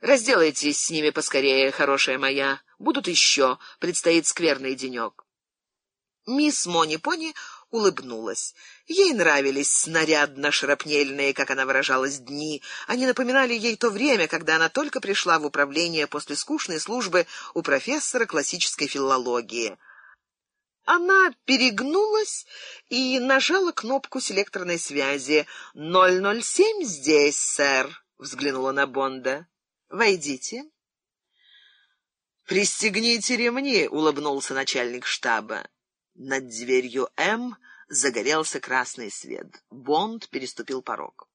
Разделайтесь с ними поскорее, хорошая моя. Будут еще, предстоит скверный денек. Мисс Мони-Пони улыбнулась. Ей нравились снарядно-шрапнельные, как она выражалась, дни. Они напоминали ей то время, когда она только пришла в управление после скучной службы у профессора классической филологии. Она перегнулась и нажала кнопку селекторной связи. «007 здесь, сэр», — взглянула на Бонда. «Войдите». «Пристегните ремни», — улыбнулся начальник штаба. Над дверью М загорелся красный свет. Бонд переступил порог.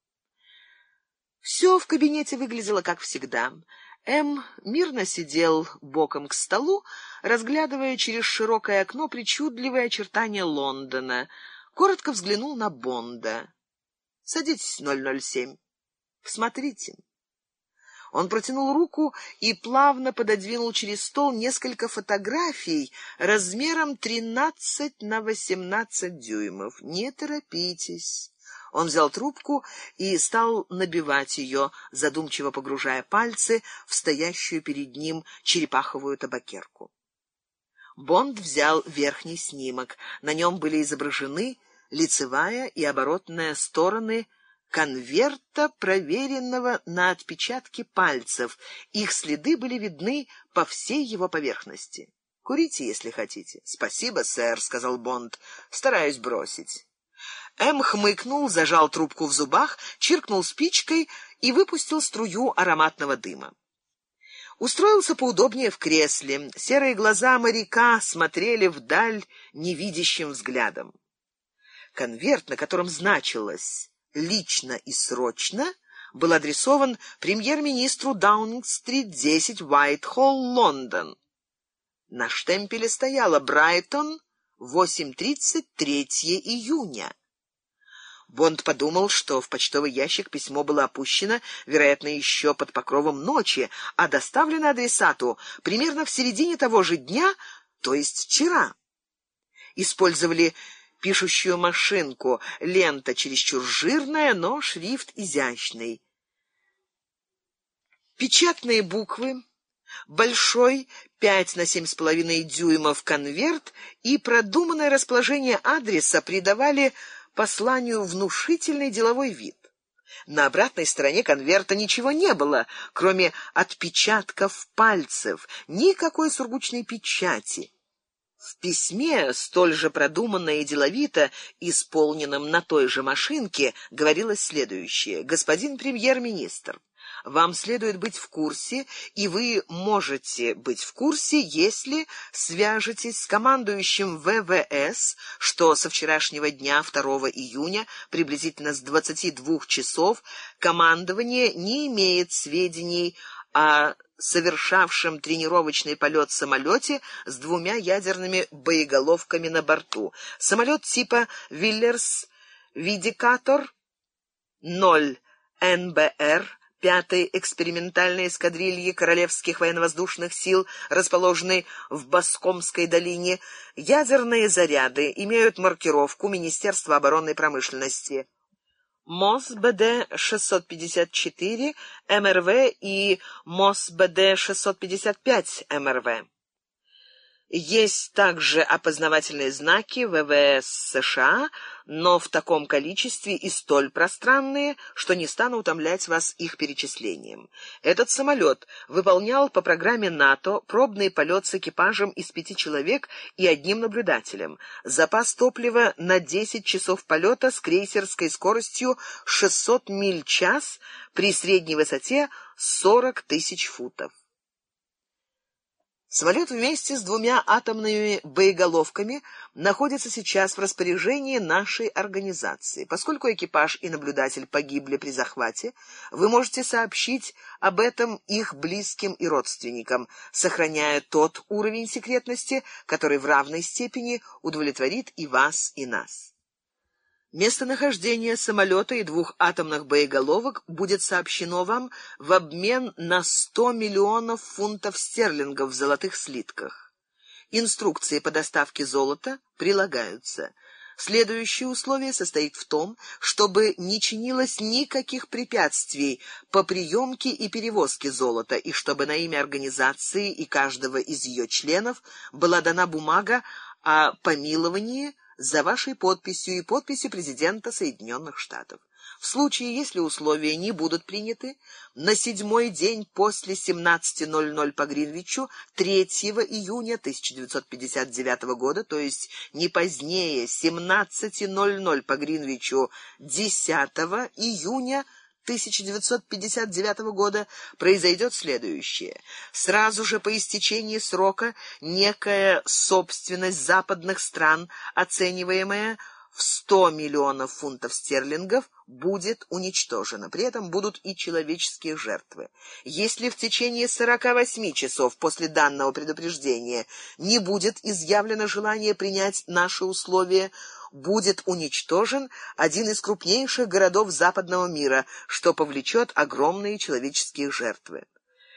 Все в кабинете выглядело как всегда. М мирно сидел боком к столу, разглядывая через широкое окно причудливые очертания Лондона. Коротко взглянул на Бонда. «Садитесь, 007. Посмотрите». Он протянул руку и плавно пододвинул через стол несколько фотографий размером 13 на 18 дюймов. «Не торопитесь». Он взял трубку и стал набивать ее, задумчиво погружая пальцы в стоящую перед ним черепаховую табакерку. Бонд взял верхний снимок. На нем были изображены лицевая и оборотная стороны конверта, проверенного на отпечатки пальцев. Их следы были видны по всей его поверхности. «Курите, если хотите». «Спасибо, сэр», — сказал Бонд. «Стараюсь бросить». М хмыкнул, зажал трубку в зубах, чиркнул спичкой и выпустил струю ароматного дыма. Устроился поудобнее в кресле. Серые глаза моряка смотрели вдаль невидящим взглядом. Конверт, на котором значилось «лично и срочно», был адресован премьер-министру Даунинг-стрит, 10, Уайт-Холл, Лондон. На штемпеле стояло «Брайтон, 8.30, 3 июня». Бонд подумал, что в почтовый ящик письмо было опущено, вероятно, еще под покровом ночи, а доставлено адресату примерно в середине того же дня, то есть вчера. Использовали пишущую машинку, лента чересчур жирная, но шрифт изящный. Печатные буквы, большой 5 на семь с половиной дюймов конверт и продуманное расположение адреса придавали посланию внушительный деловой вид. На обратной стороне конверта ничего не было, кроме отпечатков пальцев, никакой сургучной печати. В письме, столь же продуманно и деловито, исполненном на той же машинке, говорилось следующее. «Господин премьер-министр, вам следует быть в курсе, и вы можете быть в курсе, если свяжетесь с командующим ВВС, что со вчерашнего дня, 2 июня, приблизительно с 22 часов, командование не имеет сведений о совершавшем тренировочный полет самолете с двумя ядерными боеголовками на борту. Самолет типа «Виллерс Видикатор 0 НБР» пятой экспериментальной эскадрильи Королевских военно-воздушных сил, расположенной в Баскомской долине, ядерные заряды имеют маркировку Министерства оборонной промышленности. МОС-БД-654 МРВ и МОС-БД-655 МРВ. Есть также опознавательные знаки ВВС США, но в таком количестве и столь пространные, что не стану утомлять вас их перечислением. Этот самолет выполнял по программе НАТО пробный полет с экипажем из пяти человек и одним наблюдателем. Запас топлива на 10 часов полета с крейсерской скоростью 600 миль час при средней высоте 40 тысяч футов. Самолет вместе с двумя атомными боеголовками находится сейчас в распоряжении нашей организации. Поскольку экипаж и наблюдатель погибли при захвате, вы можете сообщить об этом их близким и родственникам, сохраняя тот уровень секретности, который в равной степени удовлетворит и вас, и нас. Местонахождение самолета и двух атомных боеголовок будет сообщено вам в обмен на 100 миллионов фунтов стерлингов в золотых слитках. Инструкции по доставке золота прилагаются. Следующее условие состоит в том, чтобы не чинилось никаких препятствий по приемке и перевозке золота, и чтобы на имя организации и каждого из ее членов была дана бумага о помиловании за вашей подписью и подписью президента Соединенных Штатов. В случае, если условия не будут приняты, на седьмой день после 17.00 по Гринвичу 3 июня 1959 года, то есть не позднее 17.00 по Гринвичу 10 июня 1959 года произойдет следующее. Сразу же по истечении срока некая собственность западных стран, оцениваемая в 100 миллионов фунтов стерлингов будет уничтожена. При этом будут и человеческие жертвы. Если в течение 48 часов после данного предупреждения не будет изъявлено желание принять наши условия, будет уничтожен один из крупнейших городов западного мира, что повлечет огромные человеческие жертвы.